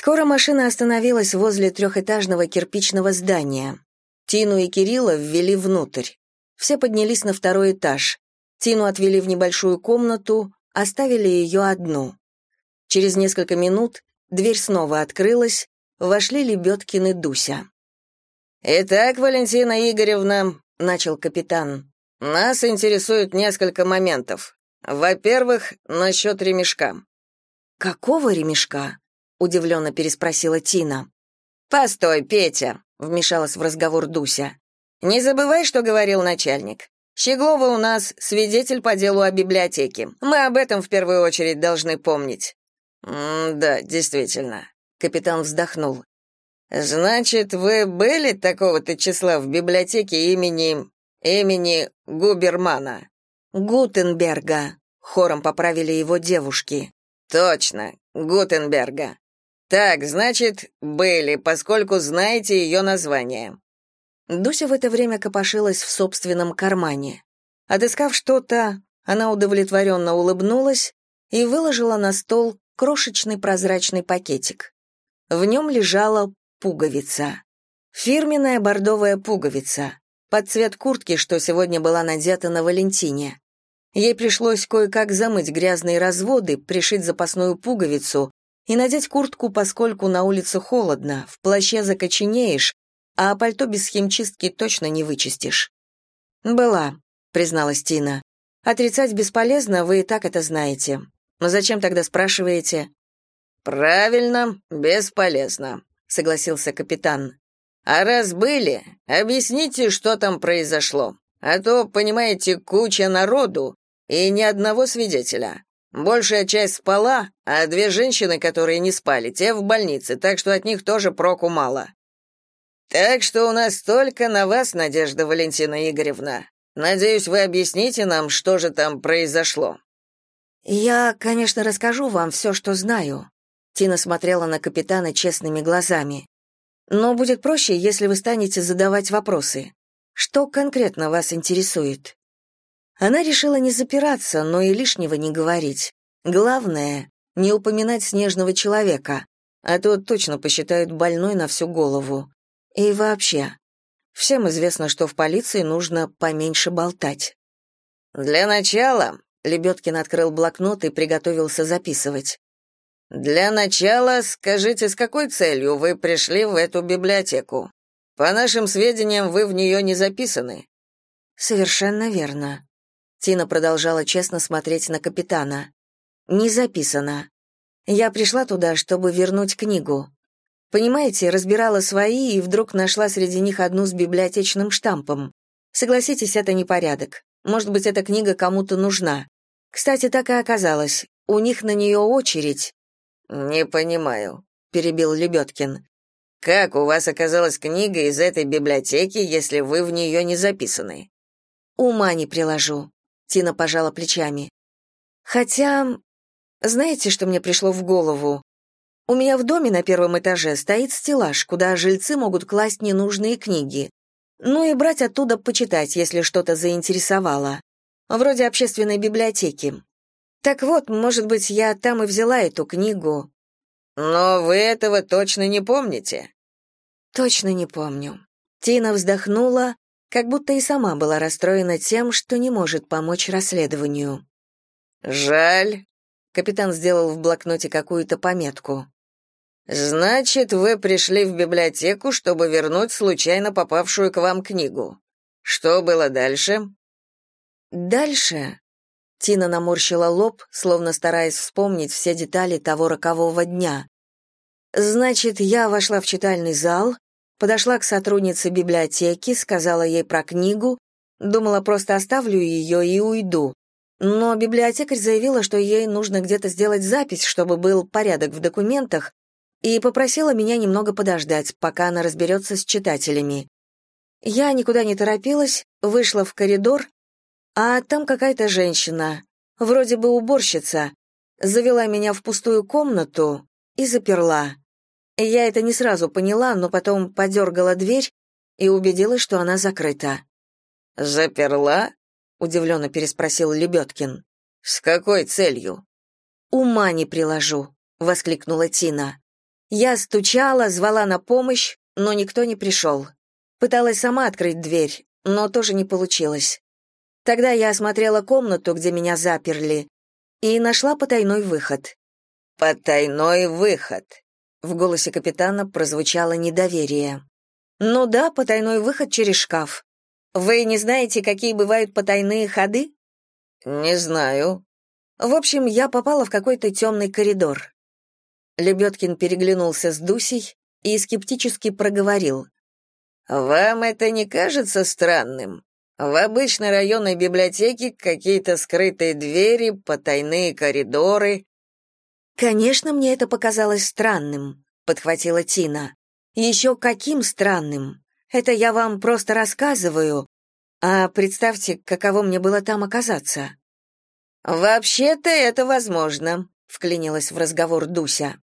Скоро машина остановилась возле трехэтажного кирпичного здания. Тину и Кирилла ввели внутрь. Все поднялись на второй этаж. Тину отвели в небольшую комнату, оставили ее одну. Через несколько минут дверь снова открылась, вошли Лебедкин и Дуся. «Итак, Валентина Игоревна», — начал капитан, — «нас интересует несколько моментов. Во-первых, насчет ремешка». «Какого ремешка?» — удивленно переспросила Тина. «Постой, Петя», — вмешалась в разговор Дуся. «Не забывай, что говорил начальник. Щеглова у нас свидетель по делу о библиотеке. Мы об этом в первую очередь должны помнить». «Да, действительно», — капитан вздохнул. «Значит, вы были такого-то числа в библиотеке имени... имени Губермана?» «Гутенберга», — хором поправили его девушки. «Точно, Гутенберга. Так, значит, были, поскольку знаете ее название. Дуся в это время копошилась в собственном кармане. Отыскав что-то, она удовлетворенно улыбнулась и выложила на стол крошечный прозрачный пакетик. В нем лежала пуговица. Фирменная бордовая пуговица, под цвет куртки, что сегодня была надета на Валентине. Ей пришлось кое-как замыть грязные разводы, пришить запасную пуговицу и надеть куртку, поскольку на улице холодно, в плаще закоченеешь, а пальто без химчистки точно не вычистишь. «Была», — призналась Тина. «Отрицать бесполезно, вы и так это знаете. Но зачем тогда спрашиваете?» «Правильно, бесполезно», — согласился капитан. «А раз были, объясните, что там произошло. А то, понимаете, куча народу и ни одного свидетеля. Большая часть спала, а две женщины, которые не спали, те в больнице, так что от них тоже проку мало. Так что у нас только на вас, Надежда Валентина Игоревна. Надеюсь, вы объясните нам, что же там произошло. Я, конечно, расскажу вам все, что знаю. Тина смотрела на капитана честными глазами. Но будет проще, если вы станете задавать вопросы. Что конкретно вас интересует? Она решила не запираться, но и лишнего не говорить. Главное — не упоминать снежного человека, а то точно посчитают больной на всю голову. И вообще, всем известно, что в полиции нужно поменьше болтать. «Для начала», — Лебедкин открыл блокнот и приготовился записывать. «Для начала скажите, с какой целью вы пришли в эту библиотеку? По нашим сведениям, вы в нее не записаны». «Совершенно верно», Тина продолжала честно смотреть на капитана. «Не записано. Я пришла туда, чтобы вернуть книгу. Понимаете, разбирала свои и вдруг нашла среди них одну с библиотечным штампом. Согласитесь, это непорядок. Может быть, эта книга кому-то нужна. Кстати, так и оказалось. У них на нее очередь». «Не понимаю», — перебил Лебедкин. «Как у вас оказалась книга из этой библиотеки, если вы в нее не записаны?» «Ума не приложу», Тина пожала плечами. Хотя, знаете, что мне пришло в голову? У меня в доме на первом этаже стоит стеллаж, куда жильцы могут класть ненужные книги. Ну и брать оттуда почитать, если что-то заинтересовало. Вроде общественной библиотеки. Так вот, может быть, я там и взяла эту книгу. Но вы этого точно не помните? Точно не помню. Тина вздохнула, как будто и сама была расстроена тем, что не может помочь расследованию. «Жаль», — капитан сделал в блокноте какую-то пометку. «Значит, вы пришли в библиотеку, чтобы вернуть случайно попавшую к вам книгу. Что было дальше?» «Дальше?» Тина наморщила лоб, словно стараясь вспомнить все детали того рокового дня. «Значит, я вошла в читальный зал, Подошла к сотруднице библиотеки, сказала ей про книгу, думала, просто оставлю ее и уйду. Но библиотекарь заявила, что ей нужно где-то сделать запись, чтобы был порядок в документах, и попросила меня немного подождать, пока она разберется с читателями. Я никуда не торопилась, вышла в коридор, а там какая-то женщина, вроде бы уборщица, завела меня в пустую комнату и заперла. Я это не сразу поняла, но потом подергала дверь и убедилась, что она закрыта. «Заперла?» — удивленно переспросил Лебедкин. «С какой целью?» «Ума не приложу», — воскликнула Тина. Я стучала, звала на помощь, но никто не пришел. Пыталась сама открыть дверь, но тоже не получилось. Тогда я осмотрела комнату, где меня заперли, и нашла потайной выход. «Потайной выход», — в голосе капитана прозвучало недоверие. «Ну да, потайной выход через шкаф. Вы не знаете, какие бывают потайные ходы?» «Не знаю». В общем, я попала в какой-то темный коридор. Лебедкин переглянулся с Дусей и скептически проговорил. «Вам это не кажется странным? В обычной районной библиотеке какие-то скрытые двери, потайные коридоры». «Конечно, мне это показалось странным», — подхватила Тина. «Еще каким странным? Это я вам просто рассказываю. А представьте, каково мне было там оказаться». «Вообще-то это возможно», — вклинилась в разговор Дуся.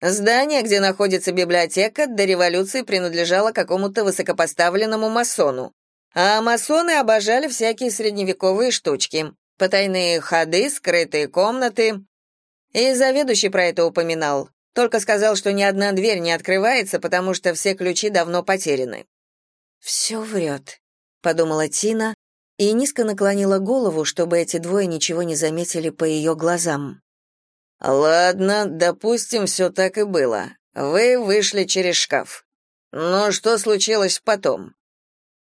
Здание, где находится библиотека, до революции принадлежало какому-то высокопоставленному масону. А масоны обожали всякие средневековые штучки. Потайные ходы, скрытые комнаты. И заведующий про это упоминал. Только сказал, что ни одна дверь не открывается, потому что все ключи давно потеряны. «Все врет», — подумала Тина и низко наклонила голову, чтобы эти двое ничего не заметили по ее глазам. Ладно, допустим, все так и было. Вы вышли через шкаф. Но что случилось потом?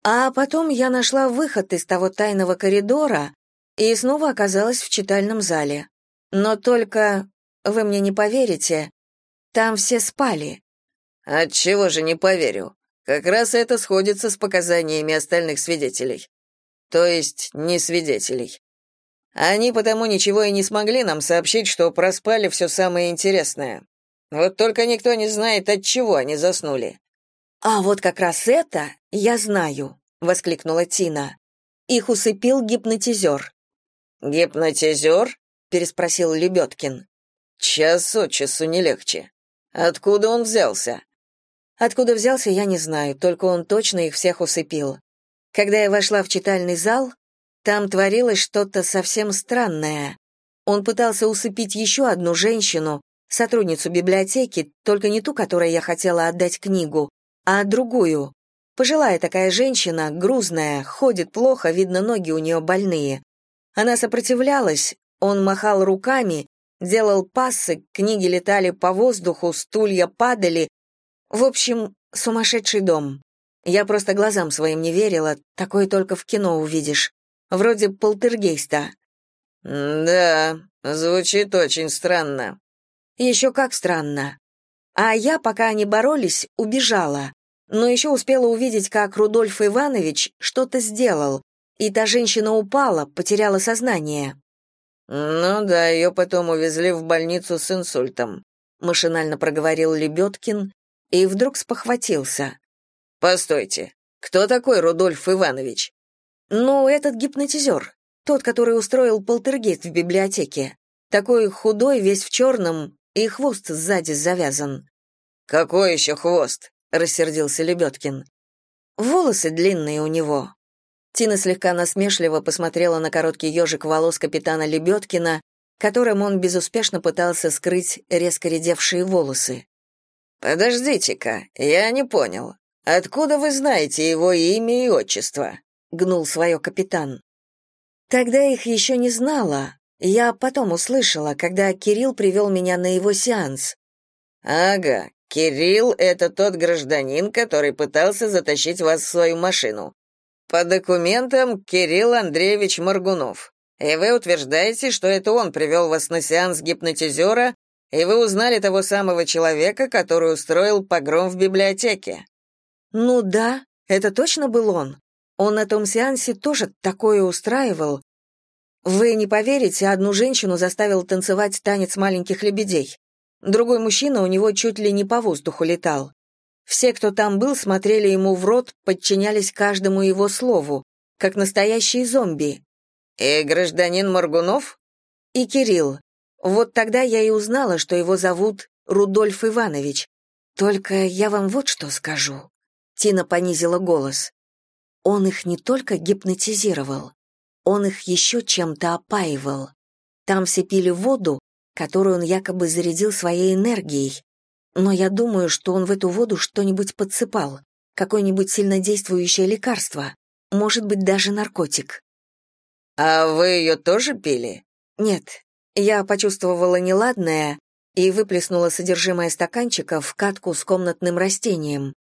А потом я нашла выход из того тайного коридора и снова оказалась в читальном зале. Но только, вы мне не поверите, там все спали. Отчего же не поверю? Как раз это сходится с показаниями остальных свидетелей. То есть не свидетелей. Они потому ничего и не смогли нам сообщить, что проспали все самое интересное. Вот только никто не знает, от чего они заснули. А вот как раз это я знаю, воскликнула Тина. Их усыпил гипнотизер». Гипнотизер? Переспросил Лебедкин. Час от часу не легче. Откуда он взялся? Откуда взялся, я не знаю, только он точно их всех усыпил. Когда я вошла в читальный зал, там творилось что-то совсем странное. Он пытался усыпить еще одну женщину, сотрудницу библиотеки, только не ту, которой я хотела отдать книгу, а другую. Пожилая такая женщина, грузная, ходит плохо, видно, ноги у нее больные. Она сопротивлялась, он махал руками, делал пассы, книги летали по воздуху, стулья падали. В общем, сумасшедший дом. Я просто глазам своим не верила, такое только в кино увидишь вроде полтергейста. Да, звучит очень странно. Еще как странно. А я, пока они боролись, убежала, но еще успела увидеть, как Рудольф Иванович что-то сделал, и та женщина упала, потеряла сознание. Ну да, ее потом увезли в больницу с инсультом, машинально проговорил Лебедкин и вдруг спохватился. Постойте, кто такой Рудольф Иванович? Ну, этот гипнотизер, тот, который устроил полтергейст в библиотеке. Такой худой, весь в черном, и хвост сзади завязан. «Какой еще хвост?» — рассердился Лебедкин. «Волосы длинные у него». Тина слегка насмешливо посмотрела на короткий ежик волос капитана Лебедкина, которым он безуспешно пытался скрыть резко редевшие волосы. «Подождите-ка, я не понял. Откуда вы знаете его имя и отчество?» гнул свое капитан. Тогда их еще не знала. Я потом услышала, когда Кирилл привел меня на его сеанс. Ага, Кирилл — это тот гражданин, который пытался затащить вас в свою машину. По документам Кирилл Андреевич Моргунов. И вы утверждаете, что это он привел вас на сеанс гипнотизера, и вы узнали того самого человека, который устроил погром в библиотеке. Ну да, это точно был он. Он на том сеансе тоже такое устраивал. Вы не поверите, одну женщину заставил танцевать танец маленьких лебедей. Другой мужчина у него чуть ли не по воздуху летал. Все, кто там был, смотрели ему в рот, подчинялись каждому его слову, как настоящие зомби. «И гражданин Моргунов?» «И Кирилл. Вот тогда я и узнала, что его зовут Рудольф Иванович. Только я вам вот что скажу». Тина понизила голос. Он их не только гипнотизировал, он их еще чем-то опаивал. Там все пили воду, которую он якобы зарядил своей энергией. Но я думаю, что он в эту воду что-нибудь подсыпал, какое-нибудь сильнодействующее лекарство, может быть, даже наркотик. «А вы ее тоже пили?» «Нет, я почувствовала неладное и выплеснула содержимое стаканчика в катку с комнатным растением.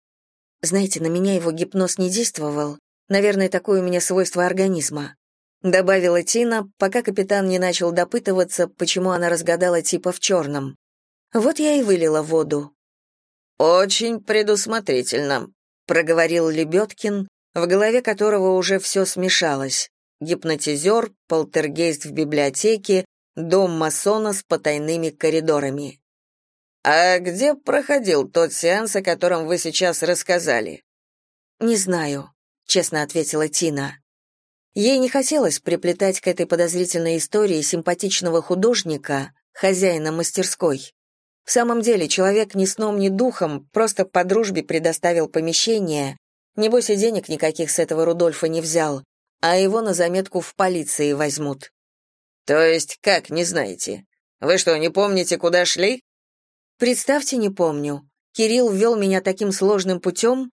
Знаете, на меня его гипноз не действовал. Наверное, такое у меня свойство организма. Добавила Тина, пока капитан не начал допытываться, почему она разгадала типа в черном. Вот я и вылила воду. «Очень предусмотрительно», — проговорил Лебедкин, в голове которого уже все смешалось. Гипнотизер, полтергейст в библиотеке, дом масона с потайными коридорами. «А где проходил тот сеанс, о котором вы сейчас рассказали?» «Не знаю», — честно ответила Тина. Ей не хотелось приплетать к этой подозрительной истории симпатичного художника, хозяина мастерской. В самом деле, человек ни сном, ни духом просто по дружбе предоставил помещение, небось и денег никаких с этого Рудольфа не взял, а его на заметку в полиции возьмут. То есть, как, не знаете? Вы что, не помните, куда шли? Представьте, не помню. Кирилл ввел меня таким сложным путем.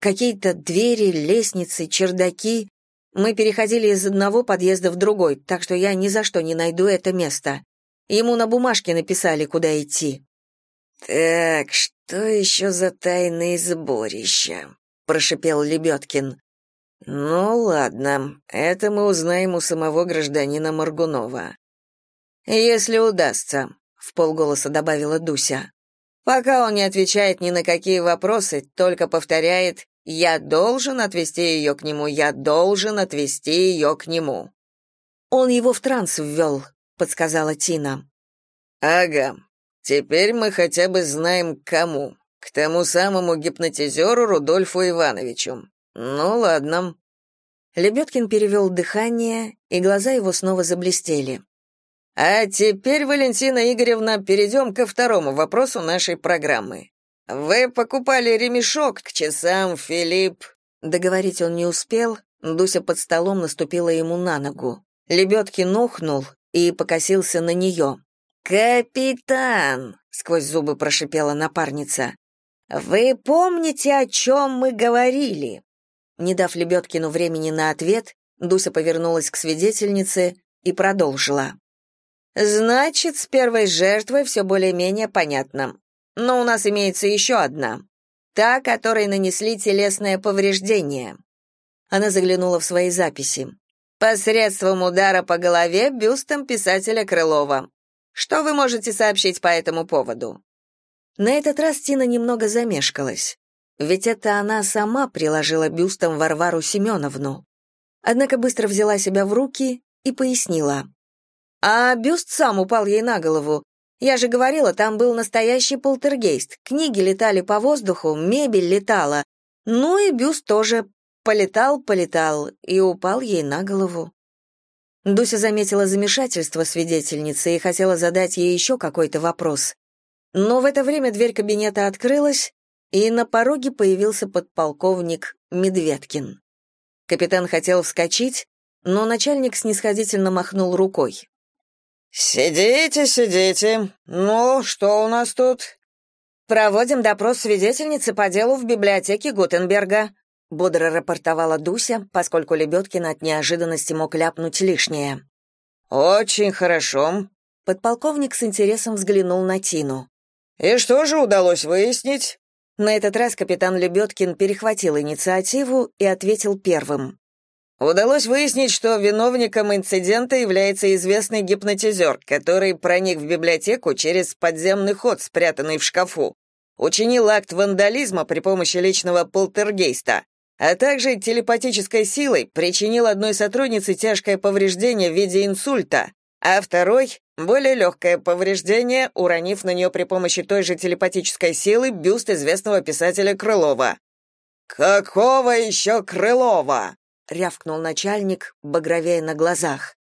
Какие-то двери, лестницы, чердаки. Мы переходили из одного подъезда в другой, так что я ни за что не найду это место. Ему на бумажке написали, куда идти. «Так, что еще за тайные сборища?» — прошипел Лебедкин. «Ну, ладно, это мы узнаем у самого гражданина Моргунова. Если удастся в полголоса добавила Дуся. Пока он не отвечает ни на какие вопросы, только повторяет «Я должен отвести ее к нему, я должен отвести ее к нему». «Он его в транс ввел», — подсказала Тина. «Ага. Теперь мы хотя бы знаем, кому. К тому самому гипнотизеру Рудольфу Ивановичу. Ну, ладно». Лебедкин перевел дыхание, и глаза его снова заблестели. А теперь, Валентина Игоревна, перейдем ко второму вопросу нашей программы. Вы покупали ремешок к часам, Филипп. Договорить он не успел, Дуся под столом наступила ему на ногу. Лебедкин нохнул и покосился на нее. «Капитан!» — сквозь зубы прошипела напарница. «Вы помните, о чем мы говорили?» Не дав Лебедкину времени на ответ, Дуся повернулась к свидетельнице и продолжила. Значит, с первой жертвой все более-менее понятно. Но у нас имеется еще одна. Та, которой нанесли телесное повреждение. Она заглянула в свои записи. Посредством удара по голове бюстом писателя Крылова. Что вы можете сообщить по этому поводу? На этот раз Тина немного замешкалась. Ведь это она сама приложила бюстом Варвару Семеновну. Однако быстро взяла себя в руки и пояснила. А бюст сам упал ей на голову. Я же говорила, там был настоящий полтергейст. Книги летали по воздуху, мебель летала. Ну и бюст тоже полетал, полетал и упал ей на голову. Дуся заметила замешательство свидетельницы и хотела задать ей еще какой-то вопрос. Но в это время дверь кабинета открылась, и на пороге появился подполковник Медведкин. Капитан хотел вскочить, но начальник снисходительно махнул рукой. «Сидите, сидите. Ну, что у нас тут?» «Проводим допрос свидетельницы по делу в библиотеке Гутенберга», бодро рапортовала Дуся, поскольку Лебедкин от неожиданности мог ляпнуть лишнее. «Очень хорошо». Подполковник с интересом взглянул на Тину. «И что же удалось выяснить?» На этот раз капитан Лебедкин перехватил инициативу и ответил первым. Удалось выяснить, что виновником инцидента является известный гипнотизер, который проник в библиотеку через подземный ход, спрятанный в шкафу, учинил акт вандализма при помощи личного полтергейста, а также телепатической силой причинил одной сотруднице тяжкое повреждение в виде инсульта, а второй — более легкое повреждение, уронив на нее при помощи той же телепатической силы бюст известного писателя Крылова. «Какого еще Крылова?» — рявкнул начальник, багровея на глазах.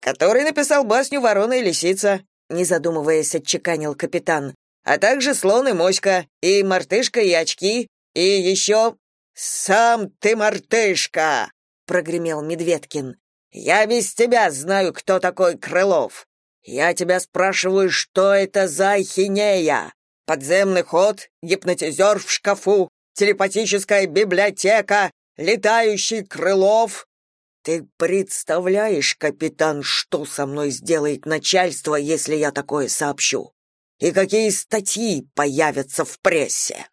«Который написал басню «Ворона и лисица», — не задумываясь, отчеканил капитан. «А также «Слон и моська», и «Мартышка и очки», и еще «Сам ты мартышка!» — прогремел Медведкин. «Я без тебя знаю, кто такой Крылов. Я тебя спрашиваю, что это за ахинея? подземный ход, гипнотизер в шкафу, телепатическая библиотека, летающий Крылов. Ты представляешь, капитан, что со мной сделает начальство, если я такое сообщу? И какие статьи появятся в прессе?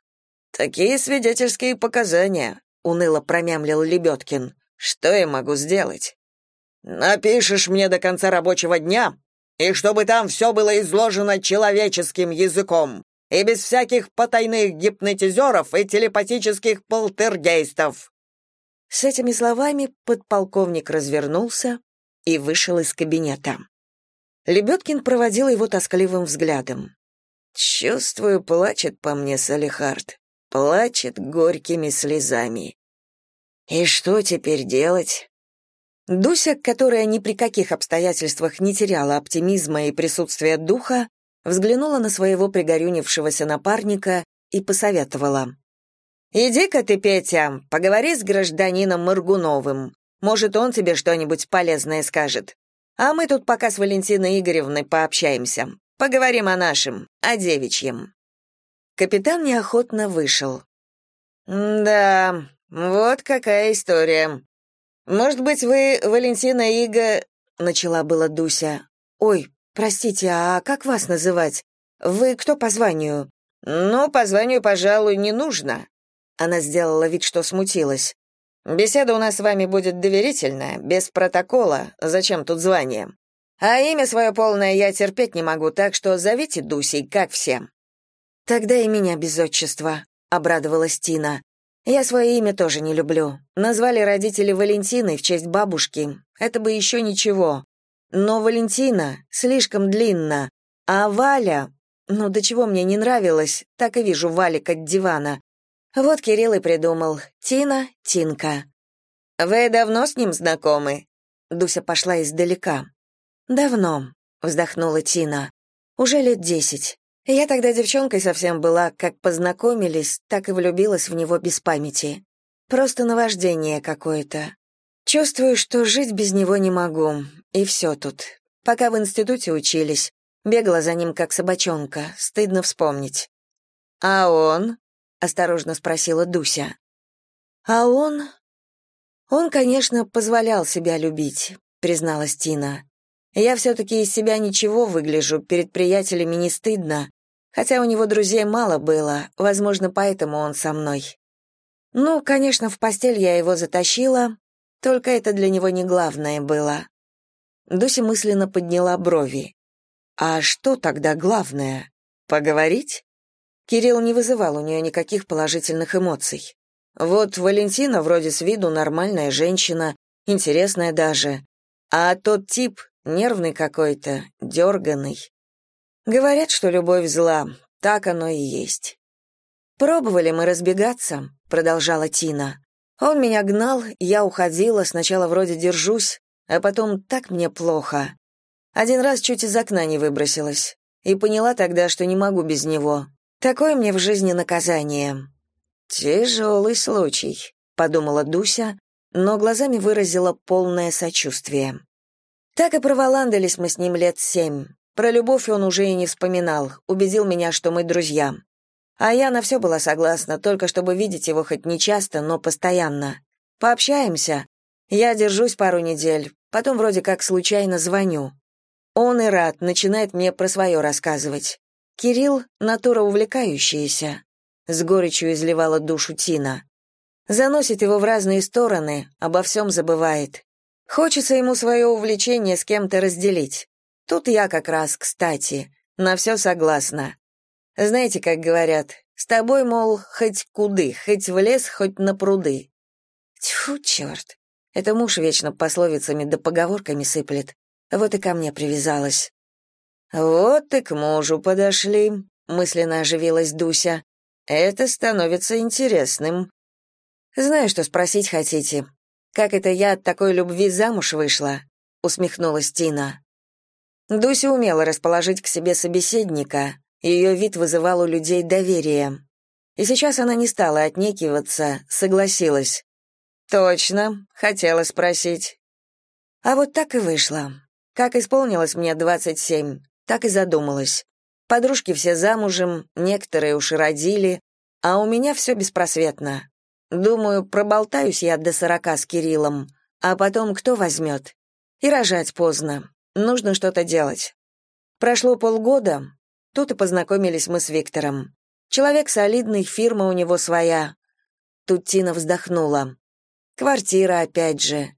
Такие свидетельские показания, уныло промямлил Лебедкин. Что я могу сделать? Напишешь мне до конца рабочего дня, и чтобы там все было изложено человеческим языком и без всяких потайных гипнотизеров и телепатических полтергейстов. С этими словами подполковник развернулся и вышел из кабинета. Лебедкин проводил его тоскливым взглядом. «Чувствую, плачет по мне Салихард, плачет горькими слезами. И что теперь делать?» Дуся, которая ни при каких обстоятельствах не теряла оптимизма и присутствия духа, взглянула на своего пригорюнившегося напарника и посоветовала. «Иди-ка ты, Петя, поговори с гражданином Моргуновым. Может, он тебе что-нибудь полезное скажет. А мы тут пока с Валентиной Игоревной пообщаемся. Поговорим о нашем, о девичьем». Капитан неохотно вышел. «Да, вот какая история. Может быть, вы, Валентина Иго...» — начала была Дуся. «Ой, простите, а как вас называть? Вы кто по званию?» «Ну, по званию, пожалуй, не нужно. Она сделала вид, что смутилась. Беседа у нас с вами будет доверительная, без протокола. Зачем тут звание? А имя свое полное я терпеть не могу, так что зовите Дусей, как все. Тогда и меня без отчества, обрадовалась Тина. Я свое имя тоже не люблю. Назвали родители Валентиной в честь бабушки. Это бы еще ничего. Но Валентина слишком длинно, а Валя, ну до чего мне не нравилось, так и вижу Валик от дивана. Вот Кирилл и придумал. Тина, Тинка. Вы давно с ним знакомы? Дуся пошла издалека. Давно, вздохнула Тина. Уже лет десять. Я тогда девчонкой совсем была, как познакомились, так и влюбилась в него без памяти. Просто наваждение какое-то. Чувствую, что жить без него не могу. И все тут. Пока в институте учились, бегала за ним как собачонка, стыдно вспомнить. А он? осторожно спросила Дуся. А он Он, конечно, позволял себя любить, призналась Тина. Я все таки из себя ничего выгляжу, перед приятелями не стыдно, хотя у него друзей мало было, возможно, поэтому он со мной. Ну, конечно, в постель я его затащила, только это для него не главное было. Дуся мысленно подняла брови. А что тогда главное? Поговорить? Кирилл не вызывал у нее никаких положительных эмоций. Вот Валентина вроде с виду нормальная женщина, интересная даже, а тот тип нервный какой-то, дерганый. Говорят, что любовь зла, так оно и есть. Пробовали мы разбегаться, продолжала Тина. Он меня гнал, я уходила, сначала вроде держусь, а потом так мне плохо. Один раз чуть из окна не выбросилась и поняла тогда, что не могу без него. Такое мне в жизни наказание. Тяжелый случай, подумала Дуся, но глазами выразила полное сочувствие. Так и проволандались мы с ним лет семь. Про любовь он уже и не вспоминал, убедил меня, что мы друзья. А я на все была согласна, только чтобы видеть его хоть не часто, но постоянно. Пообщаемся. Я держусь пару недель, потом вроде как случайно звоню. Он и рад, начинает мне про свое рассказывать. Кирилл — натура увлекающаяся, — с горечью изливала душу Тина. Заносит его в разные стороны, обо всем забывает. Хочется ему свое увлечение с кем-то разделить. Тут я как раз, кстати, на все согласна. Знаете, как говорят, с тобой, мол, хоть куды, хоть в лес, хоть на пруды. Тьфу, черт. Это муж вечно пословицами да поговорками сыплет. Вот и ко мне привязалась. «Вот и к мужу подошли», — мысленно оживилась Дуся. «Это становится интересным». «Знаю, что спросить хотите. Как это я от такой любви замуж вышла?» — усмехнулась Тина. Дуся умела расположить к себе собеседника, ее вид вызывал у людей доверие. И сейчас она не стала отнекиваться, согласилась. «Точно, хотела спросить». А вот так и вышло. Как исполнилось мне двадцать семь, так и задумалась. Подружки все замужем, некоторые уж и родили, а у меня все беспросветно. Думаю, проболтаюсь я до сорока с Кириллом, а потом кто возьмет? И рожать поздно. Нужно что-то делать. Прошло полгода, тут и познакомились мы с Виктором. Человек солидный, фирма у него своя. Тут Тина вздохнула. Квартира опять же.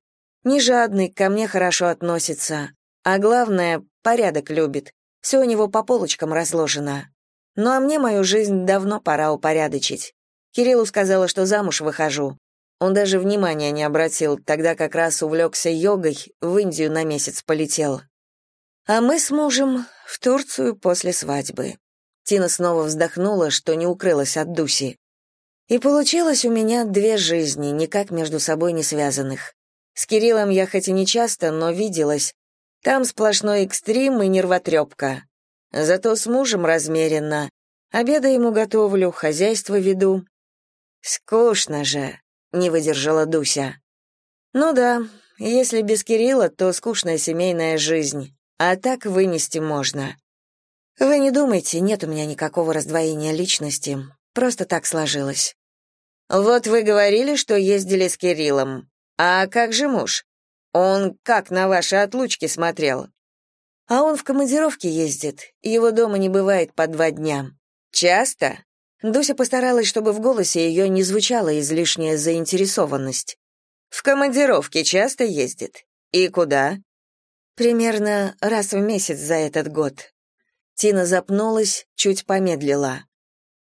Не жадный, ко мне хорошо относится. А главное, порядок любит. Все у него по полочкам разложено. Ну а мне мою жизнь давно пора упорядочить. Кириллу сказала, что замуж выхожу. Он даже внимания не обратил, тогда как раз увлекся йогой, в Индию на месяц полетел. А мы с мужем в Турцию после свадьбы. Тина снова вздохнула, что не укрылась от Дуси. И получилось у меня две жизни, никак между собой не связанных. С Кириллом я хоть и не часто, но виделась. Там сплошной экстрим и нервотрепка. Зато с мужем размеренно. Обеда ему готовлю, хозяйство веду. Скучно же, не выдержала Дуся. Ну да, если без Кирилла, то скучная семейная жизнь, а так вынести можно. Вы не думайте, нет у меня никакого раздвоения личности, просто так сложилось. Вот вы говорили, что ездили с Кириллом. А как же муж? Он как на ваши отлучки смотрел? А он в командировке ездит, его дома не бывает по два дня. Часто? Дуся постаралась, чтобы в голосе ее не звучала излишняя заинтересованность. В командировке часто ездит. И куда? Примерно раз в месяц за этот год. Тина запнулась, чуть помедлила.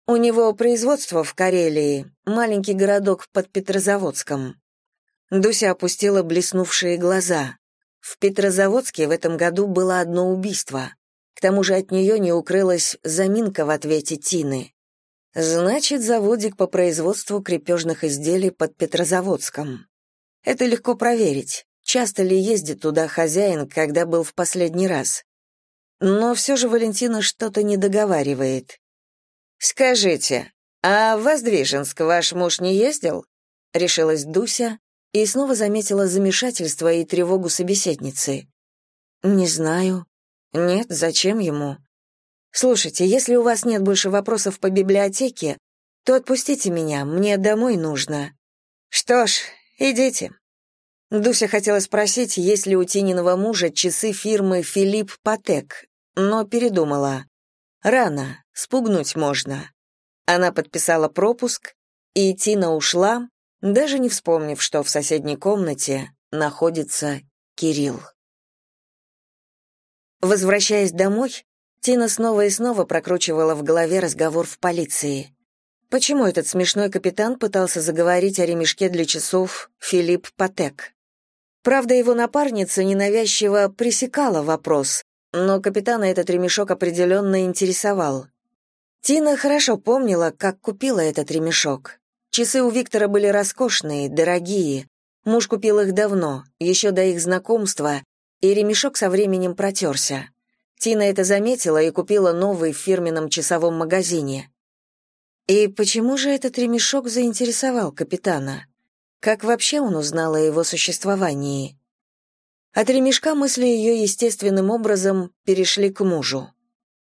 У него производство в Карелии, маленький городок под Петрозаводском. Дуся опустила блеснувшие глаза. В Петрозаводске в этом году было одно убийство. К тому же от нее не укрылась заминка в ответе Тины. Значит, заводик по производству крепежных изделий под Петрозаводском. Это легко проверить. Часто ли ездит туда хозяин, когда был в последний раз? Но все же Валентина что-то не договаривает. Скажите, а в Воздвиженск ваш муж не ездил? решилась Дуся, и снова заметила замешательство и тревогу собеседницы. «Не знаю. Нет, зачем ему? Слушайте, если у вас нет больше вопросов по библиотеке, то отпустите меня, мне домой нужно». «Что ж, идите». Дуся хотела спросить, есть ли у Тининого мужа часы фирмы «Филипп Патек», но передумала. Рано, спугнуть можно. Она подписала пропуск, и Тина ушла, даже не вспомнив, что в соседней комнате находится Кирилл. Возвращаясь домой, Тина снова и снова прокручивала в голове разговор в полиции. Почему этот смешной капитан пытался заговорить о ремешке для часов Филипп Патек? Правда, его напарница ненавязчиво пресекала вопрос, но капитана этот ремешок определенно интересовал. Тина хорошо помнила, как купила этот ремешок. Часы у Виктора были роскошные, дорогие. Муж купил их давно, еще до их знакомства, и ремешок со временем протерся. Тина это заметила и купила новый в фирменном часовом магазине. И почему же этот ремешок заинтересовал капитана? Как вообще он узнал о его существовании? От ремешка мысли ее естественным образом перешли к мужу.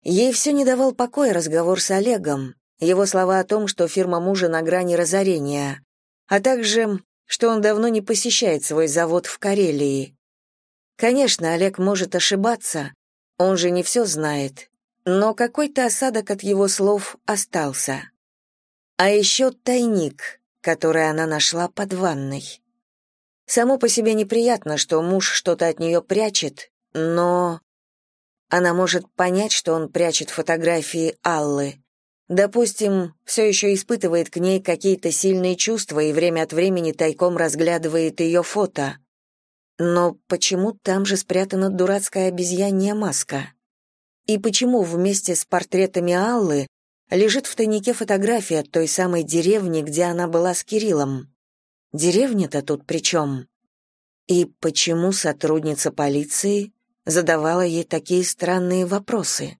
Ей все не давал покоя разговор с Олегом, его слова о том, что фирма мужа на грани разорения, а также, что он давно не посещает свой завод в Карелии. Конечно, Олег может ошибаться, он же не все знает, но какой-то осадок от его слов остался. А еще тайник, который она нашла под ванной. Само по себе неприятно, что муж что-то от нее прячет, но... Она может понять, что он прячет фотографии Аллы, Допустим, все еще испытывает к ней какие-то сильные чувства и время от времени тайком разглядывает ее фото. Но почему там же спрятана дурацкая обезьянья маска? И почему вместе с портретами Аллы лежит в тайнике фотография той самой деревни, где она была с Кириллом? Деревня-то тут при чем? И почему сотрудница полиции задавала ей такие странные вопросы?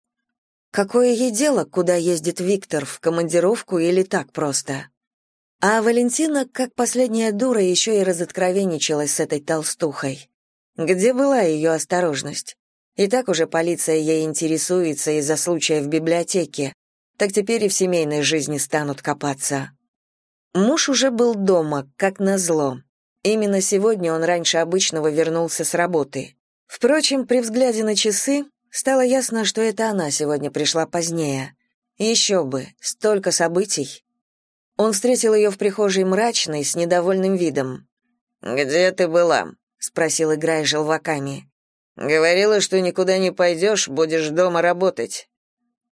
Какое ей дело, куда ездит Виктор, в командировку или так просто? А Валентина, как последняя дура, еще и разоткровенничалась с этой толстухой. Где была ее осторожность? И так уже полиция ей интересуется из-за случая в библиотеке, так теперь и в семейной жизни станут копаться. Муж уже был дома, как назло. Именно сегодня он раньше обычного вернулся с работы. Впрочем, при взгляде на часы стало ясно, что это она сегодня пришла позднее. Еще бы, столько событий. Он встретил ее в прихожей мрачной, с недовольным видом. «Где ты была?» — спросил, играя желваками. «Говорила, что никуда не пойдешь, будешь дома работать».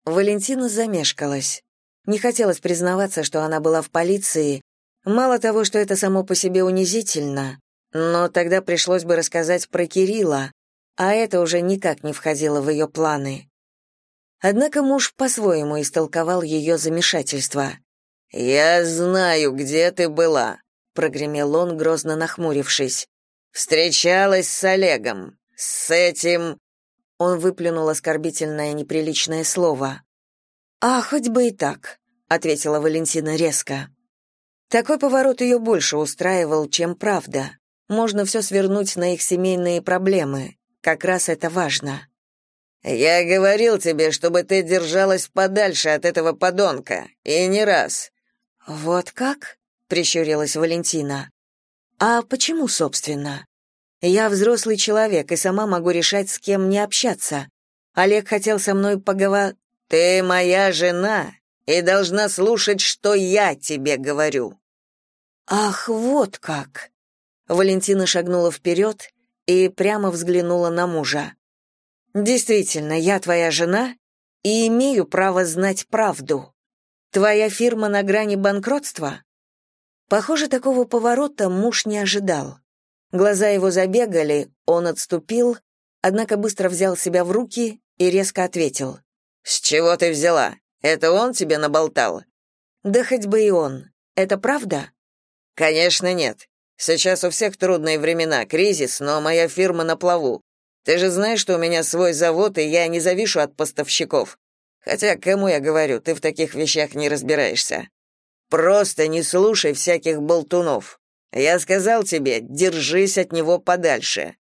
Валентина замешкалась. Не хотелось признаваться, что она была в полиции. Мало того, что это само по себе унизительно, но тогда пришлось бы рассказать про Кирилла, а это уже никак не входило в ее планы. Однако муж по-своему истолковал ее замешательство. «Я знаю, где ты была», — прогремел он, грозно нахмурившись. «Встречалась с Олегом. С этим...» Он выплюнул оскорбительное неприличное слово. «А, хоть бы и так», — ответила Валентина резко. Такой поворот ее больше устраивал, чем правда. Можно все свернуть на их семейные проблемы. Как раз это важно. «Я говорил тебе, чтобы ты держалась подальше от этого подонка. И не раз». «Вот как?» — прищурилась Валентина. «А почему, собственно? Я взрослый человек и сама могу решать, с кем мне общаться. Олег хотел со мной поговорить...» «Ты моя жена и должна слушать, что я тебе говорю». «Ах, вот как!» Валентина шагнула вперед и прямо взглянула на мужа. Действительно, я твоя жена и имею право знать правду. Твоя фирма на грани банкротства? Похоже, такого поворота муж не ожидал. Глаза его забегали, он отступил, однако быстро взял себя в руки и резко ответил. «С чего ты взяла? Это он тебе наболтал?» «Да хоть бы и он. Это правда?» «Конечно нет. Сейчас у всех трудные времена, кризис, но моя фирма на плаву. Ты же знаешь, что у меня свой завод, и я не завишу от поставщиков. Хотя, кому я говорю, ты в таких вещах не разбираешься. Просто не слушай всяких болтунов. Я сказал тебе, держись от него подальше».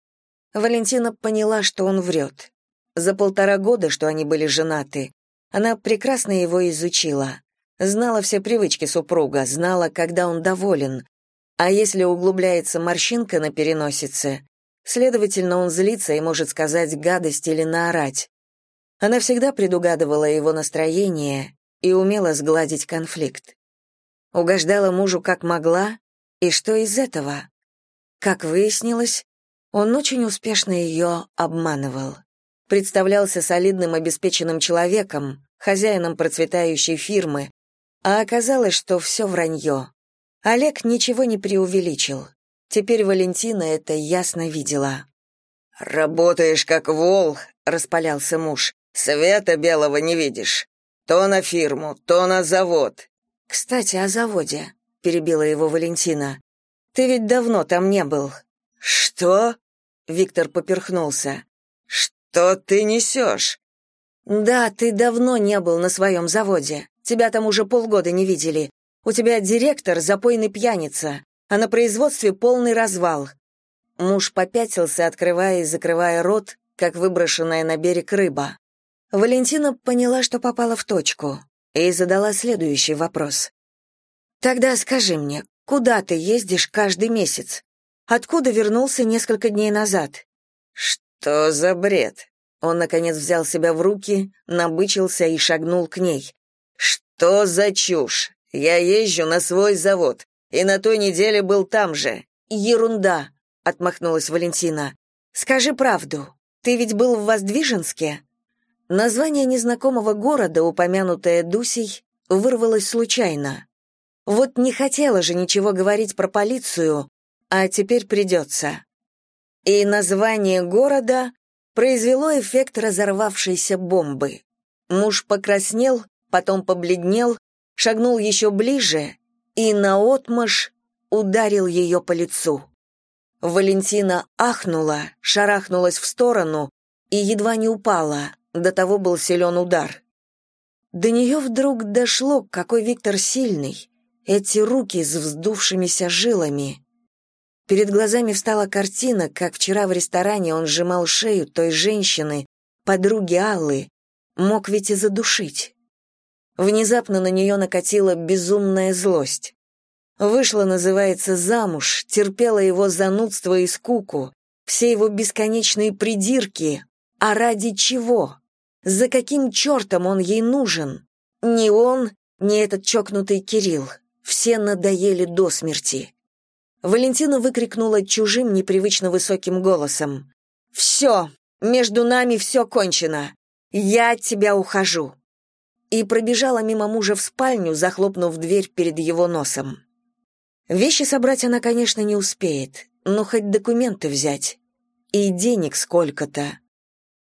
Валентина поняла, что он врет. За полтора года, что они были женаты, она прекрасно его изучила. Знала все привычки супруга, знала, когда он доволен. А если углубляется морщинка на переносице, Следовательно, он злится и может сказать гадость или наорать. Она всегда предугадывала его настроение и умела сгладить конфликт. Угождала мужу как могла, и что из этого? Как выяснилось, он очень успешно ее обманывал. Представлялся солидным обеспеченным человеком, хозяином процветающей фирмы, а оказалось, что все вранье. Олег ничего не преувеличил. Теперь Валентина это ясно видела. «Работаешь как вол», — распалялся муж. «Света белого не видишь. То на фирму, то на завод». «Кстати, о заводе», — перебила его Валентина. «Ты ведь давно там не был». «Что?» — Виктор поперхнулся. «Что ты несешь?» «Да, ты давно не был на своем заводе. Тебя там уже полгода не видели. У тебя директор запойный пьяница а на производстве полный развал. Муж попятился, открывая и закрывая рот, как выброшенная на берег рыба. Валентина поняла, что попала в точку, и задала следующий вопрос. «Тогда скажи мне, куда ты ездишь каждый месяц? Откуда вернулся несколько дней назад?» «Что за бред?» Он, наконец, взял себя в руки, набычился и шагнул к ней. «Что за чушь? Я езжу на свой завод. И на той неделе был там же. Ерунда, отмахнулась Валентина. Скажи правду. Ты ведь был в Воздвиженске? Название незнакомого города, упомянутое Дусей, вырвалось случайно. Вот не хотела же ничего говорить про полицию, а теперь придется. И название города произвело эффект разорвавшейся бомбы. Муж покраснел, потом побледнел, шагнул еще ближе и наотмашь ударил ее по лицу. Валентина ахнула, шарахнулась в сторону и едва не упала, до того был силен удар. До нее вдруг дошло, какой Виктор сильный, эти руки с вздувшимися жилами. Перед глазами встала картина, как вчера в ресторане он сжимал шею той женщины, подруги Аллы, мог ведь и задушить. Внезапно на нее накатила безумная злость. Вышла, называется, замуж, терпела его занудство и скуку, все его бесконечные придирки. А ради чего? За каким чертом он ей нужен? Ни он, ни этот чокнутый Кирилл. Все надоели до смерти. Валентина выкрикнула чужим, непривычно высоким голосом. «Все, между нами все кончено. Я от тебя ухожу». И пробежала мимо мужа в спальню, захлопнув дверь перед его носом. Вещи собрать она, конечно, не успеет, но хоть документы взять. И денег сколько-то.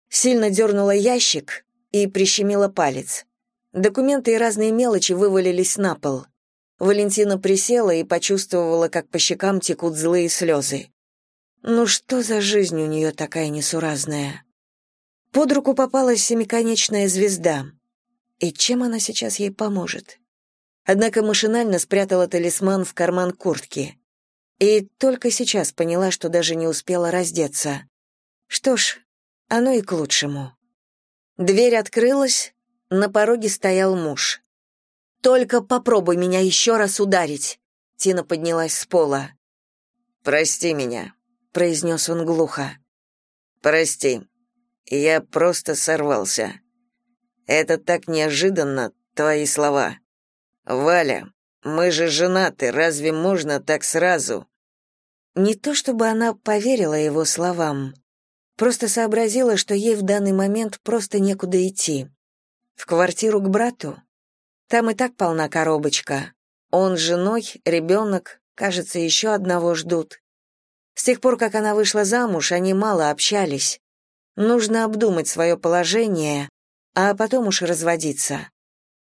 Сильно дернула ящик и прищемила палец. Документы и разные мелочи вывалились на пол. Валентина присела и почувствовала, как по щекам текут злые слезы. Ну что за жизнь у нее такая несуразная? Под руку попалась семиконечная звезда. И чем она сейчас ей поможет? Однако машинально спрятала талисман в карман куртки. И только сейчас поняла, что даже не успела раздеться. Что ж, оно и к лучшему. Дверь открылась, на пороге стоял муж. Только попробуй меня еще раз ударить. Тина поднялась с пола. Прости меня, произнес он глухо. Прости. Я просто сорвался. Это так неожиданно, твои слова. Валя, мы же женаты, разве можно так сразу? Не то чтобы она поверила его словам, просто сообразила, что ей в данный момент просто некуда идти. В квартиру к брату? Там и так полна коробочка. Он с женой, ребенок, кажется, еще одного ждут. С тех пор, как она вышла замуж, они мало общались. Нужно обдумать свое положение, а потом уж разводиться.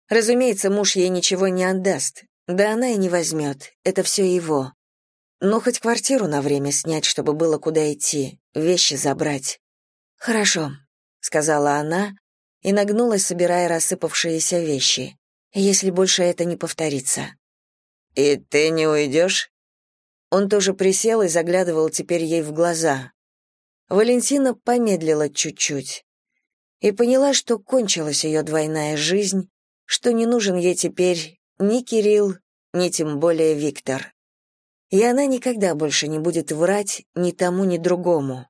Разумеется, муж ей ничего не отдаст, да она и не возьмет, это все его. Но хоть квартиру на время снять, чтобы было куда идти, вещи забрать. «Хорошо», — сказала она и нагнулась, собирая рассыпавшиеся вещи если больше это не повторится. «И ты не уйдешь?» Он тоже присел и заглядывал теперь ей в глаза. Валентина помедлила чуть-чуть и поняла, что кончилась ее двойная жизнь, что не нужен ей теперь ни Кирилл, ни тем более Виктор. И она никогда больше не будет врать ни тому, ни другому.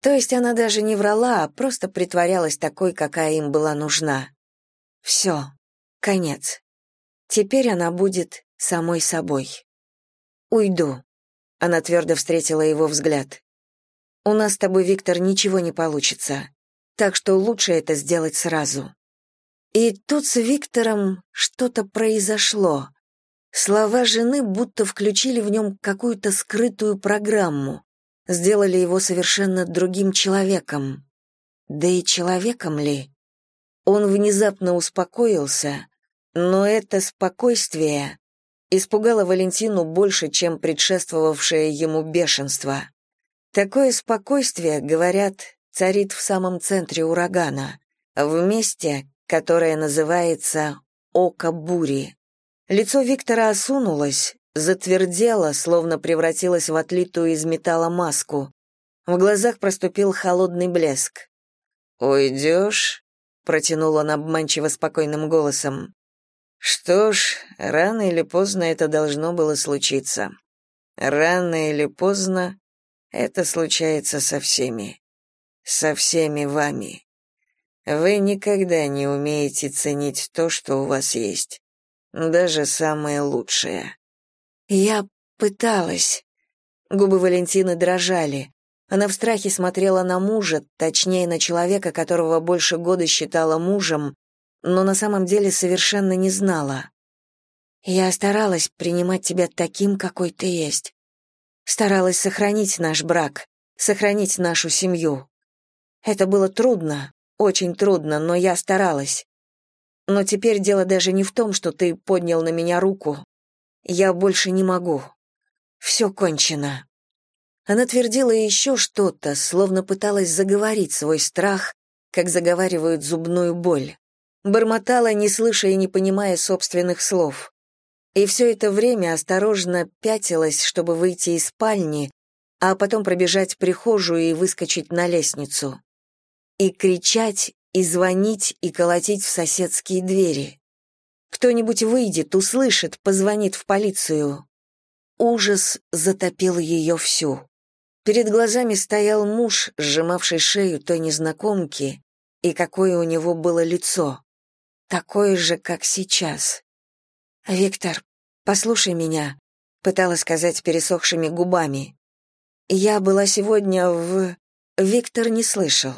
То есть она даже не врала, а просто притворялась такой, какая им была нужна. Все. Конец. Теперь она будет самой собой. Уйду. Она твердо встретила его взгляд. У нас с тобой, Виктор, ничего не получится. Так что лучше это сделать сразу. И тут с Виктором что-то произошло. Слова жены будто включили в нем какую-то скрытую программу, сделали его совершенно другим человеком. Да и человеком ли? Он внезапно успокоился, но это спокойствие испугало Валентину больше, чем предшествовавшее ему бешенство. Такое спокойствие, говорят, царит в самом центре урагана, в месте, которое называется «Око бури». Лицо Виктора осунулось, затвердело, словно превратилось в отлитую из металла маску. В глазах проступил холодный блеск. «Уйдешь?» — протянул он обманчиво спокойным голосом. Что ж, рано или поздно это должно было случиться. Рано или поздно это случается со всеми. Со всеми вами. Вы никогда не умеете ценить то, что у вас есть. Даже самое лучшее. Я пыталась. Губы Валентины дрожали. Она в страхе смотрела на мужа, точнее, на человека, которого больше года считала мужем, но на самом деле совершенно не знала. Я старалась принимать тебя таким, какой ты есть. Старалась сохранить наш брак, сохранить нашу семью. Это было трудно, очень трудно, но я старалась. Но теперь дело даже не в том, что ты поднял на меня руку. Я больше не могу. Все кончено. Она твердила еще что-то, словно пыталась заговорить свой страх, как заговаривают зубную боль бормотала, не слыша и не понимая собственных слов. И все это время осторожно пятилась, чтобы выйти из спальни, а потом пробежать в прихожую и выскочить на лестницу. И кричать, и звонить, и колотить в соседские двери. Кто-нибудь выйдет, услышит, позвонит в полицию. Ужас затопил ее всю. Перед глазами стоял муж, сжимавший шею той незнакомки, и какое у него было лицо. Такое же, как сейчас. «Виктор, послушай меня», — пыталась сказать пересохшими губами. «Я была сегодня в...» Виктор не слышал.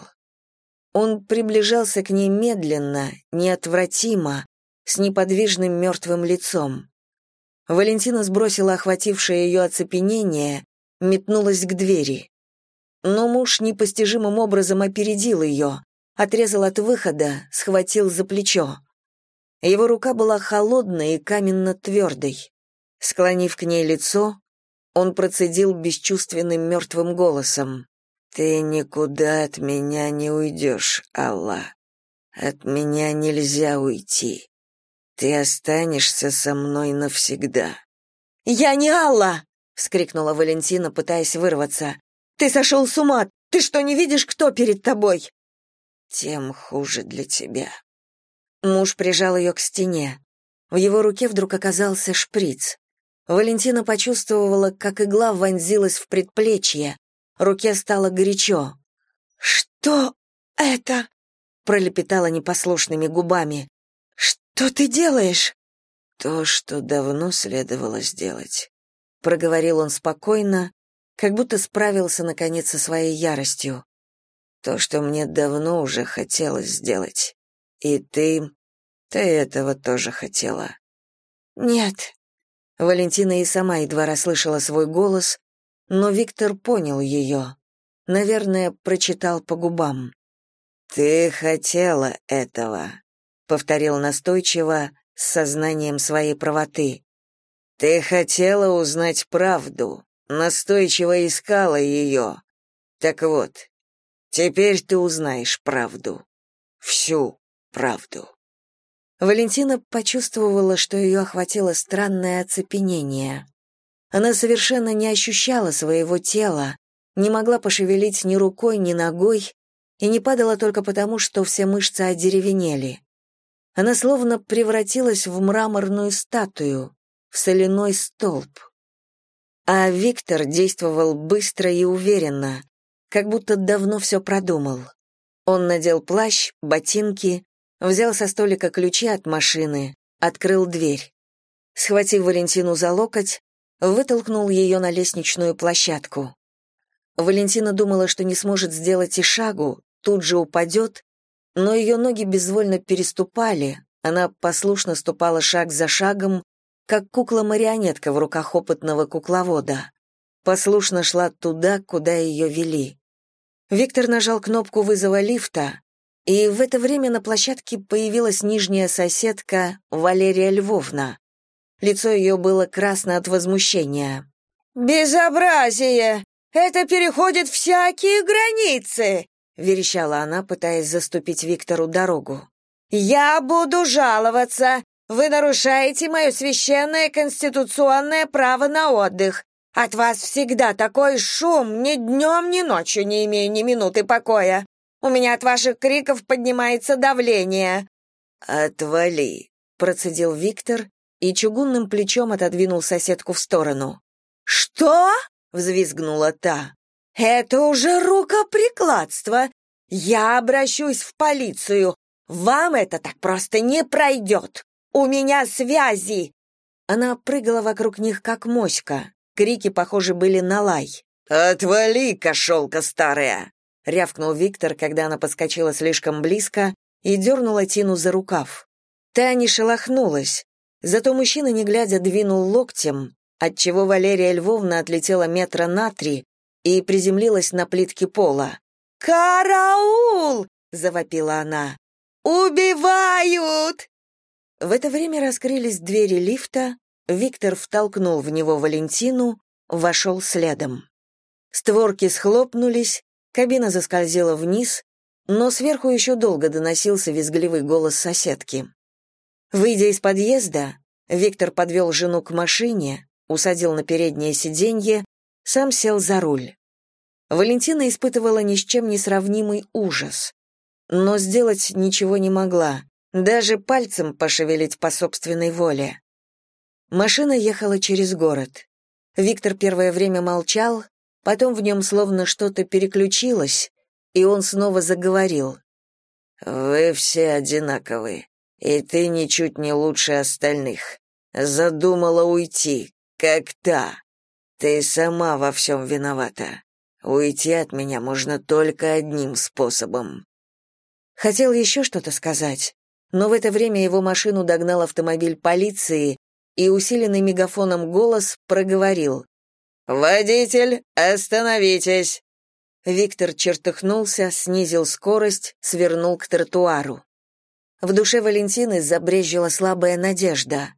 Он приближался к ней медленно, неотвратимо, с неподвижным мертвым лицом. Валентина сбросила охватившее ее оцепенение, метнулась к двери. Но муж непостижимым образом опередил ее, отрезал от выхода, схватил за плечо. Его рука была холодной и каменно-твердой. Склонив к ней лицо, он процедил бесчувственным мертвым голосом. «Ты никуда от меня не уйдешь, Алла. От меня нельзя уйти. Ты останешься со мной навсегда». «Я не Алла!» — вскрикнула Валентина, пытаясь вырваться. «Ты сошел с ума! Ты что, не видишь, кто перед тобой?» «Тем хуже для тебя». Муж прижал ее к стене. В его руке вдруг оказался шприц. Валентина почувствовала, как игла вонзилась в предплечье. Руке стало горячо. «Что это?» — пролепетала непослушными губами. «Что ты делаешь?» «То, что давно следовало сделать», — проговорил он спокойно, как будто справился, наконец, со своей яростью. «То, что мне давно уже хотелось сделать. И ты... ты этого тоже хотела». «Нет». Валентина и сама едва расслышала свой голос, но Виктор понял ее. Наверное, прочитал по губам. «Ты хотела этого», повторил настойчиво, с сознанием своей правоты. Ты хотела узнать правду, настойчиво искала ее. Так вот, теперь ты узнаешь правду. Всю правду. Валентина почувствовала, что ее охватило странное оцепенение. Она совершенно не ощущала своего тела, не могла пошевелить ни рукой, ни ногой и не падала только потому, что все мышцы одеревенели. Она словно превратилась в мраморную статую, в соляной столб. А Виктор действовал быстро и уверенно, как будто давно все продумал. Он надел плащ, ботинки, взял со столика ключи от машины, открыл дверь. Схватив Валентину за локоть, вытолкнул ее на лестничную площадку. Валентина думала, что не сможет сделать и шагу, тут же упадет, но ее ноги безвольно переступали, она послушно ступала шаг за шагом, как кукла-марионетка в руках опытного кукловода. Послушно шла туда, куда ее вели. Виктор нажал кнопку вызова лифта, и в это время на площадке появилась нижняя соседка Валерия Львовна. Лицо ее было красно от возмущения. «Безобразие! Это переходит всякие границы!» верещала она, пытаясь заступить Виктору дорогу. «Я буду жаловаться! Вы нарушаете мое священное конституционное право на отдых. От вас всегда такой шум, ни днем, ни ночью не имею ни минуты покоя. У меня от ваших криков поднимается давление». «Отвали», — процедил Виктор и чугунным плечом отодвинул соседку в сторону. «Что?» — взвизгнула та. «Это уже рукоприкладство. Я обращусь в полицию. Вам это так просто не пройдет. У меня связи!» Она прыгала вокруг них, как моська. Крики, похоже, были на лай. «Отвали, кошелка старая!» — рявкнул Виктор, когда она подскочила слишком близко и дернула Тину за рукав. Та не шелохнулась. Зато мужчина, не глядя, двинул локтем, отчего Валерия Львовна отлетела метра на три, и приземлилась на плитке пола. «Караул!» — завопила она. «Убивают!» В это время раскрылись двери лифта, Виктор втолкнул в него Валентину, вошел следом. Створки схлопнулись, кабина заскользила вниз, но сверху еще долго доносился визгливый голос соседки. Выйдя из подъезда, Виктор подвел жену к машине, усадил на переднее сиденье сам сел за руль. Валентина испытывала ни с чем не сравнимый ужас, но сделать ничего не могла, даже пальцем пошевелить по собственной воле. Машина ехала через город. Виктор первое время молчал, потом в нем словно что-то переключилось, и он снова заговорил. «Вы все одинаковы, и ты ничуть не лучше остальных. Задумала уйти, как та. Ты сама во всем виновата. Уйти от меня можно только одним способом». Хотел еще что-то сказать, но в это время его машину догнал автомобиль полиции, и усиленный мегафоном голос проговорил. «Водитель, остановитесь!» Виктор чертыхнулся, снизил скорость, свернул к тротуару. В душе Валентины забрезжила слабая надежда.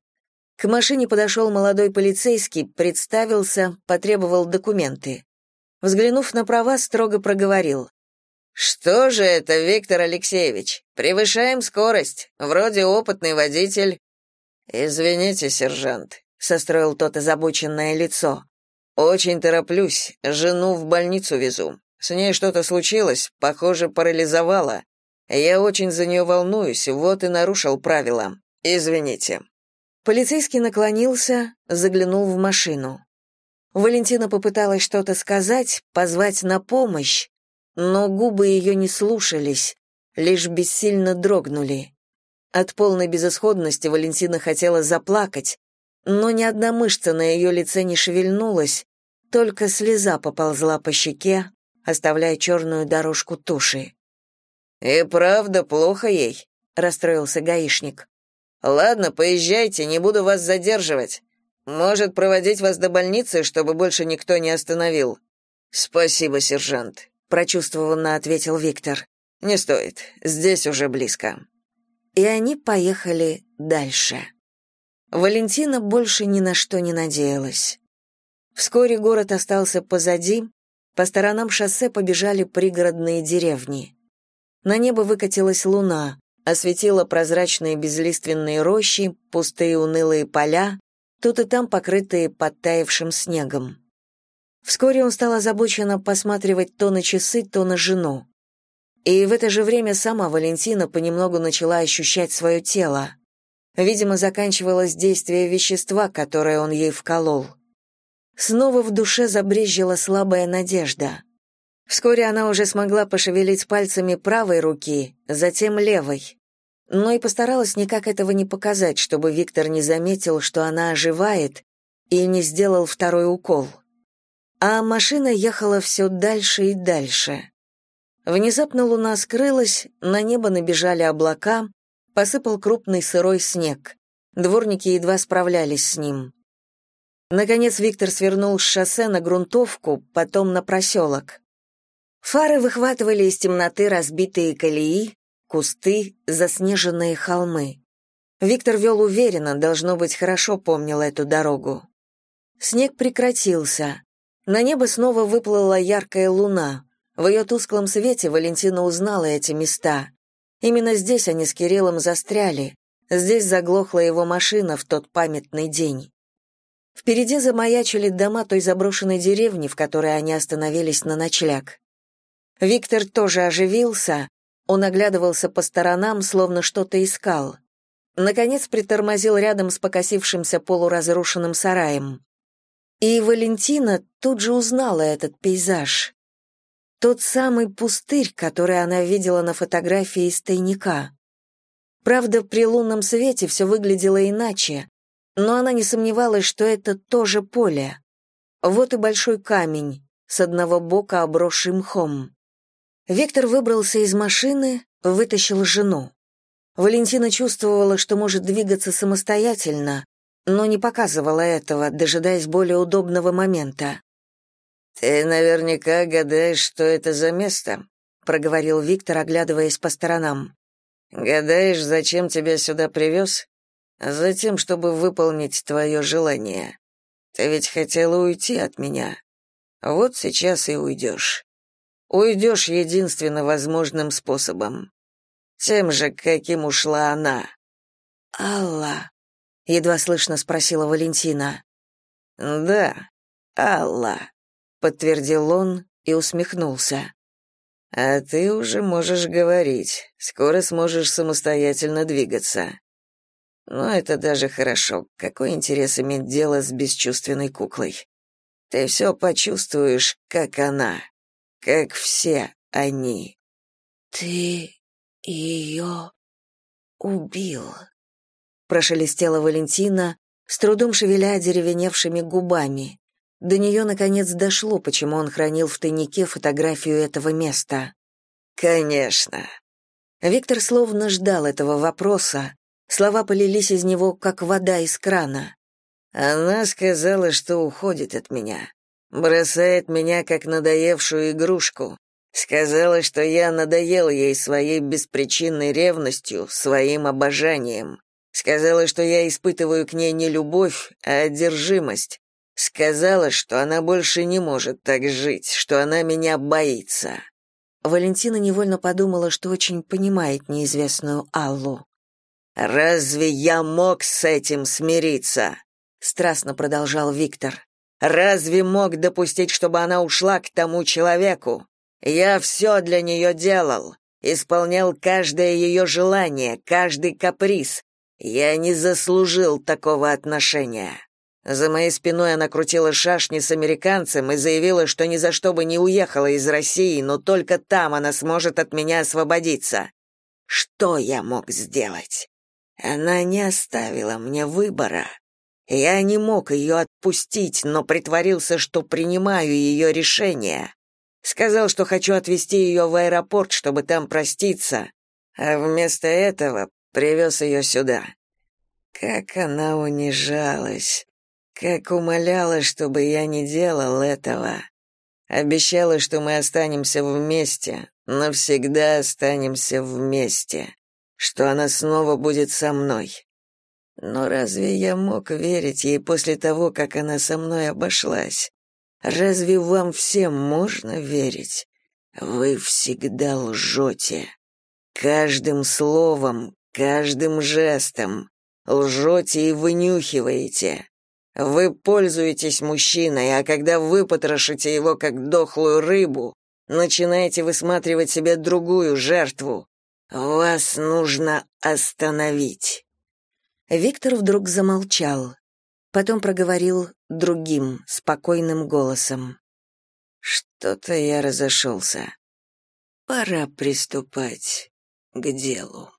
К машине подошел молодой полицейский, представился, потребовал документы. Взглянув на права, строго проговорил. «Что же это, Виктор Алексеевич? Превышаем скорость. Вроде опытный водитель, «Извините, сержант», — состроил тот озабоченное лицо. «Очень тороплюсь, жену в больницу везу. С ней что-то случилось, похоже, парализовало. Я очень за нее волнуюсь, вот и нарушил правила. Извините». Полицейский наклонился, заглянул в машину. Валентина попыталась что-то сказать, позвать на помощь, но губы ее не слушались, лишь бессильно дрогнули. От полной безысходности Валентина хотела заплакать, но ни одна мышца на ее лице не шевельнулась, только слеза поползла по щеке, оставляя черную дорожку туши. «И правда плохо ей», — расстроился гаишник. «Ладно, поезжайте, не буду вас задерживать. Может, проводить вас до больницы, чтобы больше никто не остановил?» «Спасибо, сержант», — прочувствованно ответил Виктор. «Не стоит, здесь уже близко» и они поехали дальше. Валентина больше ни на что не надеялась. Вскоре город остался позади, по сторонам шоссе побежали пригородные деревни. На небо выкатилась луна, осветила прозрачные безлиственные рощи, пустые унылые поля, тут и там покрытые подтаявшим снегом. Вскоре он стал озабоченно посматривать то на часы, то на жену. И в это же время сама Валентина понемногу начала ощущать свое тело. Видимо, заканчивалось действие вещества, которое он ей вколол. Снова в душе забрезжила слабая надежда. Вскоре она уже смогла пошевелить пальцами правой руки, затем левой. Но и постаралась никак этого не показать, чтобы Виктор не заметил, что она оживает, и не сделал второй укол. А машина ехала все дальше и дальше. Внезапно луна скрылась, на небо набежали облака, посыпал крупный сырой снег. Дворники едва справлялись с ним. Наконец Виктор свернул с шоссе на грунтовку, потом на проселок. Фары выхватывали из темноты разбитые колеи, кусты, заснеженные холмы. Виктор вел уверенно, должно быть, хорошо помнил эту дорогу. Снег прекратился. На небо снова выплыла яркая луна. В ее тусклом свете Валентина узнала эти места. Именно здесь они с Кириллом застряли. Здесь заглохла его машина в тот памятный день. Впереди замаячили дома той заброшенной деревни, в которой они остановились на ночлег. Виктор тоже оживился, он оглядывался по сторонам, словно что-то искал. Наконец притормозил рядом с покосившимся полуразрушенным сараем. И Валентина тут же узнала этот пейзаж. Тот самый пустырь, который она видела на фотографии из тайника. Правда, при лунном свете все выглядело иначе, но она не сомневалась, что это тоже поле. Вот и большой камень, с одного бока обросший мхом. Виктор выбрался из машины, вытащил жену. Валентина чувствовала, что может двигаться самостоятельно, но не показывала этого, дожидаясь более удобного момента. «Ты наверняка гадаешь, что это за место», — проговорил Виктор, оглядываясь по сторонам. «Гадаешь, зачем тебя сюда привез? Затем, чтобы выполнить твое желание. Ты ведь хотела уйти от меня. Вот сейчас и уйдешь. Уйдешь единственно возможным способом. Тем же, каким ушла она». «Алла», — едва слышно спросила Валентина. «Да, Алла», подтвердил он и усмехнулся. А ты уже можешь говорить. Скоро сможешь самостоятельно двигаться. Но это даже хорошо. Какой интерес иметь дело с бесчувственной куклой? Ты все почувствуешь, как она, как все они. Ты ее убил, прошелестела Валентина, с трудом шевеля деревеневшими губами. До нее, наконец, дошло, почему он хранил в тайнике фотографию этого места. «Конечно». Виктор словно ждал этого вопроса. Слова полились из него, как вода из крана. Она сказала, что уходит от меня. Бросает меня, как надоевшую игрушку. Сказала, что я надоел ей своей беспричинной ревностью, своим обожанием. Сказала, что я испытываю к ней не любовь, а одержимость. Сказала, что она больше не может так жить, что она меня боится. Валентина невольно подумала, что очень понимает неизвестную Аллу. Разве я мог с этим смириться? страстно продолжал Виктор. Разве мог допустить, чтобы она ушла к тому человеку? Я все для нее делал, исполнял каждое ее желание, каждый каприз. Я не заслужил такого отношения. За моей спиной она крутила шашни с американцем и заявила, что ни за что бы не уехала из России, но только там она сможет от меня освободиться. Что я мог сделать? Она не оставила мне выбора. Я не мог ее отпустить, но притворился, что принимаю ее решение. Сказал, что хочу отвезти ее в аэропорт, чтобы там проститься, а вместо этого привез ее сюда. Как она унижалась. Как умоляла, чтобы я не делал этого. Обещала, что мы останемся вместе, навсегда останемся вместе, что она снова будет со мной. Но разве я мог верить ей после того, как она со мной обошлась? Разве вам всем можно верить? Вы всегда лжете. Каждым словом, каждым жестом. Лжете и вынюхиваете. Вы пользуетесь мужчиной, а когда вы потрошите его как дохлую рыбу, начинаете высматривать себе другую жертву. Вас нужно остановить. Виктор вдруг замолчал, потом проговорил другим, спокойным голосом. Что-то я разошелся. Пора приступать к делу.